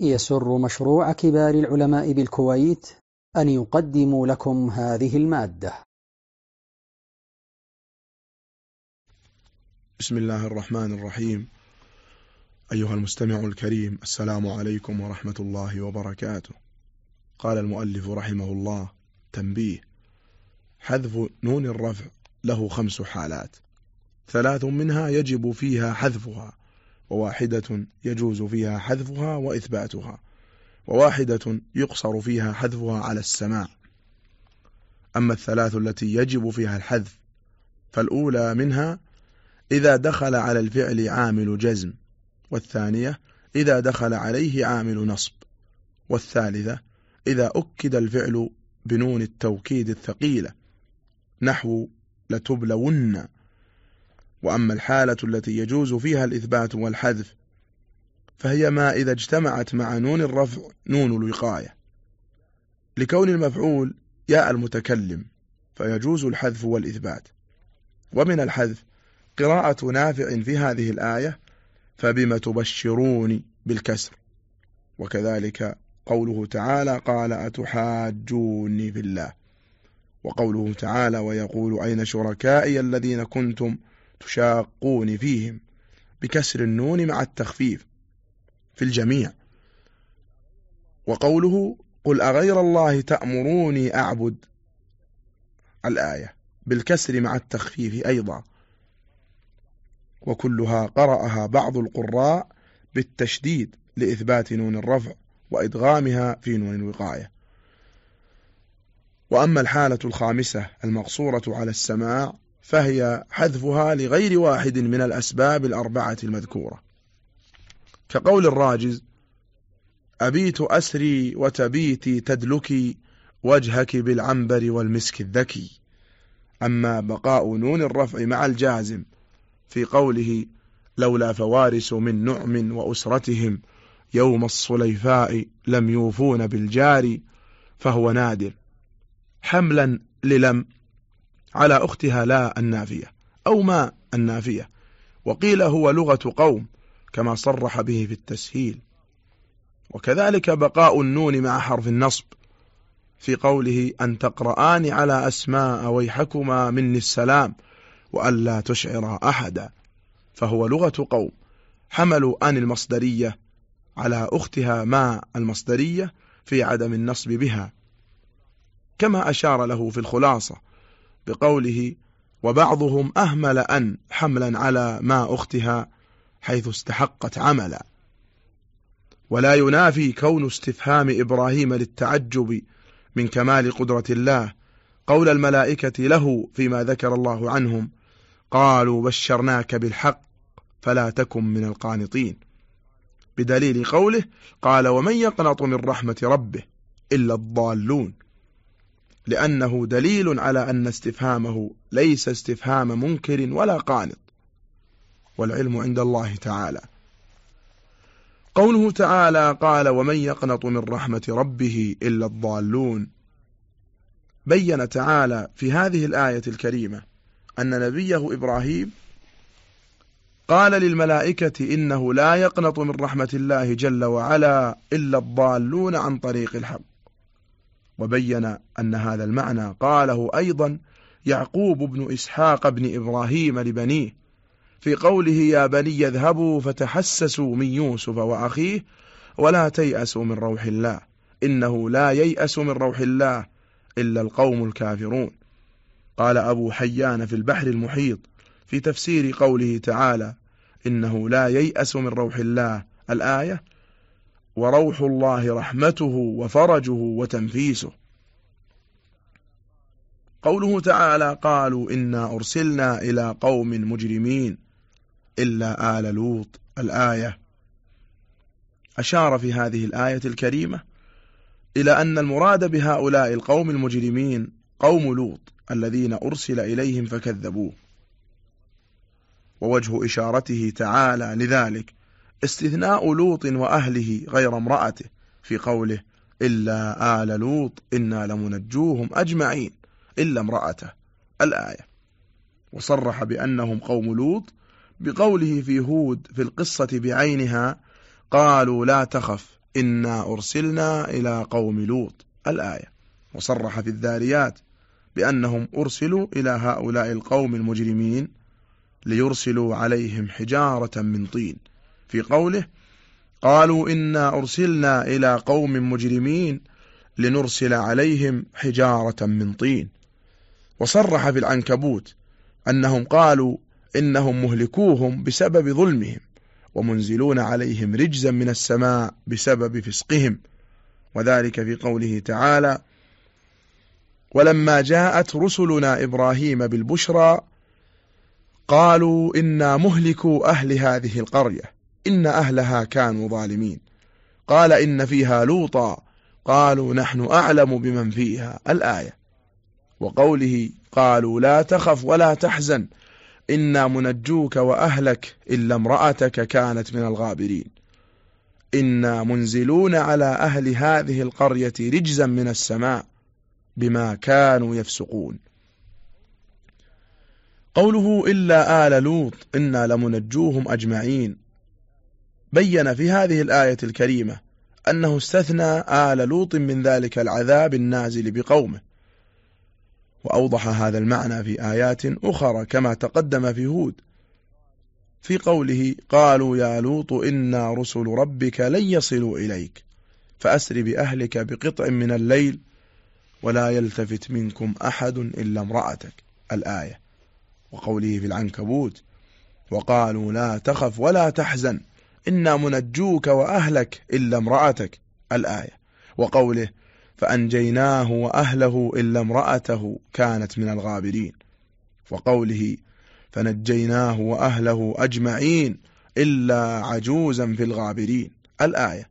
يسر مشروع كبار العلماء بالكويت أن يقدم لكم هذه المادة. بسم الله الرحمن الرحيم. أيها المستمع الكريم السلام عليكم ورحمة الله وبركاته. قال المؤلف رحمه الله تنبيه. حذف نون الرفع له خمس حالات. ثلاث منها يجب فيها حذفها. وواحدة يجوز فيها حذفها وإثباتها وواحدة يقصر فيها حذفها على السماع. أما الثلاث التي يجب فيها الحذف فالأولى منها إذا دخل على الفعل عامل جزم والثانية إذا دخل عليه عامل نصب والثالثة إذا أكد الفعل بنون التوكيد الثقيلة نحو لتبلون وأما الحالة التي يجوز فيها الإثبات والحذف فهي ما إذا اجتمعت مع نون الرفع نون الوقاية. لكون المفعول ياء المتكلم فيجوز الحذف والإثبات. ومن الحذف قراءة نافع في هذه الآية فبم تبشروني بالكسر. وكذلك قوله تعالى قال أتحاجوني في الله. وقوله تعالى ويقول أين شركائي الذين كنتم تشاقون فيهم بكسر النون مع التخفيف في الجميع. وقوله قل أغير الله تأمروني أعبد. الآية بالكسر مع التخفيف أيضا. وكلها قرأها بعض القراء بالتشديد لإثبات نون الرفع وإدغامها في نون الوقاية. وأما الحالة الخامسة المقصورة على السماع فهي حذفها لغير واحد من الأسباب الأربعة المذكورة. كقول الراجز أبيت أسري وتبيتي تدلكي وجهك بالعنبر والمسك الذكي. أما بقاء نون الرفع مع الجازم في قوله لولا فوارس من نعم وأسرتهم يوم الصليفاء لم يوفون بالجار فهو نادر. حملا للم على أختها لا النافية أو ما النافية. وقيل هو لغة قوم كما صرح به في التسهيل. وكذلك بقاء النون مع حرف النصب في قوله أن تقرآن على أسماء ويحكما مني السلام وألا تشعر أحدا. فهو لغة قوم حملوا أن المصدرية على أختها ما المصدرية في عدم النصب بها. كما أشار له في الخلاصة بقوله وبعضهم أهمل أن حملا على ما أختها حيث استحقت عملا. ولا ينافي كون استفهام إبراهيم للتعجب من كمال قدرة الله قول الملائكة له فيما ذكر الله عنهم قالوا بشرناك بالحق فلا تكن من القانطين. بدليل قوله قال ومن يقنط من رحمة ربه إلا الضالون. لأنه دليل على أن استفهامه ليس استفهام منكر ولا قانط والعلم عند الله تعالى. قوله تعالى قال ومن يقنط من رحمة ربه إلا الضالون بين تعالى في هذه الآية الكريمة أن نبيه إبراهيم قال للملائكة إنه لا يقنط من رحمة الله جل وعلا إلا الضالون عن طريق الحق وبين أن هذا المعنى قاله أيضا يعقوب بن إسحاق بن إبراهيم لبنيه في قوله يا بني يذهبوا فتحسسوا من يوسف وأخيه ولا تيأسوا من روح الله إنه لا ييأس من روح الله إلا القوم الكافرون. قال أبو حيان في البحر المحيط في تفسير قوله تعالى إنه لا ييأس من روح الله الآية وروح الله رحمته وفرجه وتنفيسه. قوله تعالى قالوا إنا أرسلنا إلى قوم مجرمين إلا آل لوط. الآية أشار في هذه الآية الكريمة إلى أن المراد بهؤلاء القوم المجرمين قوم لوط الذين أرسل إليهم فكذبوه. ووجه إشارته تعالى لذلك استثناء لوط وأهله غير امرأته في قوله إلا آل لوط إنا لمنجوهم أجمعين إلا امرأته الآية. وصرح بأنهم قوم لوط بقوله في هود في القصة بعينها قالوا لا تخف إنا أرسلنا إلى قوم لوط الآية. وصرح في الذاريات بأنهم أرسلوا إلى هؤلاء القوم المجرمين ليرسلوا عليهم حجارة من طين. في قوله قالوا إنا أرسلنا إلى قوم مجرمين لنرسل عليهم حجارة من طين. وصرح في العنكبوت أنهم قالوا إنهم مهلكوهم بسبب ظلمهم ومنزلون عليهم رجزا من السماء بسبب فسقهم. وذلك في قوله تعالى ولما جاءت رسلنا إبراهيم بالبشرى قالوا إنا مهلكوا أهل هذه القرية. إن أهلها كانوا ظالمين. قال إن فيها لوطا. قالوا نحن أعلم بمن فيها. الآية. وقوله قالوا لا تخف ولا تحزن. إنا منجوك وأهلك إلا امرأتك كانت من الغابرين. إنا منزلون على أهل هذه القرية رجزا من السماء بما كانوا يفسقون. قوله إلا آل لوط إنا لمنجوهم أجمعين. بين في هذه الآية الكريمة أنه استثنى آل لوط من ذلك العذاب النازل بقومه. وأوضح هذا المعنى في آيات أخرى كما تقدم في هود. في قوله قالوا يا لوط إنا رسل ربك لن يصلوا إليك فأسر بأهلك بقطع من الليل ولا يلتفت منكم أحد إلا امرأتك. الآية. وقوله في العنكبوت وقالوا لا تخف ولا تحزن. إنا منجوك وأهلك إلا امرأتك. الآية. وقوله فأنجيناه وأهله إلا امرأته كانت من الغابرين. وقوله فنجيناه وأهله أجمعين إلا عجوزا في الغابرين. الآية.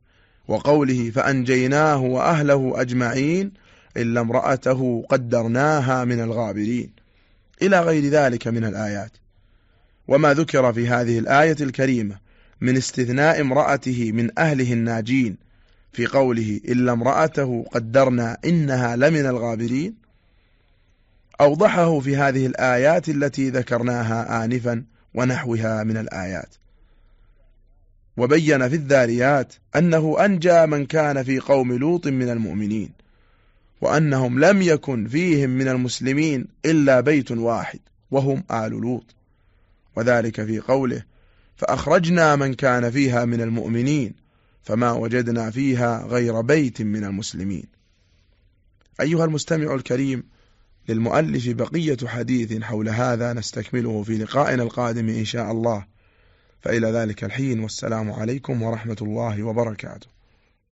وقوله فأنجيناه وأهله أجمعين إلا امرأته قدرناها من الغابرين. إلى غير ذلك من الآيات. وما ذكر في هذه الآية الكريمة من استثناء امرأته من أهله الناجين في قوله إلا امرأته قدرنا إنها لمن الغابرين. أوضحه في هذه الآيات التي ذكرناها آنفا ونحوها من الآيات. وبين في الذاريات أنه أنجى من كان في قوم لوط من المؤمنين وأنهم لم يكن فيهم من المسلمين إلا بيت واحد وهم آل لوط. وذلك في قوله فأخرجنا من كان فيها من المؤمنين فما وجدنا فيها غير بيت من المسلمين. أيها المستمع الكريم للمؤلف بقية حديث حول هذا نستكمله في لقائنا القادم إن شاء الله. فإلى ذلك الحين والسلام عليكم ورحمة الله وبركاته.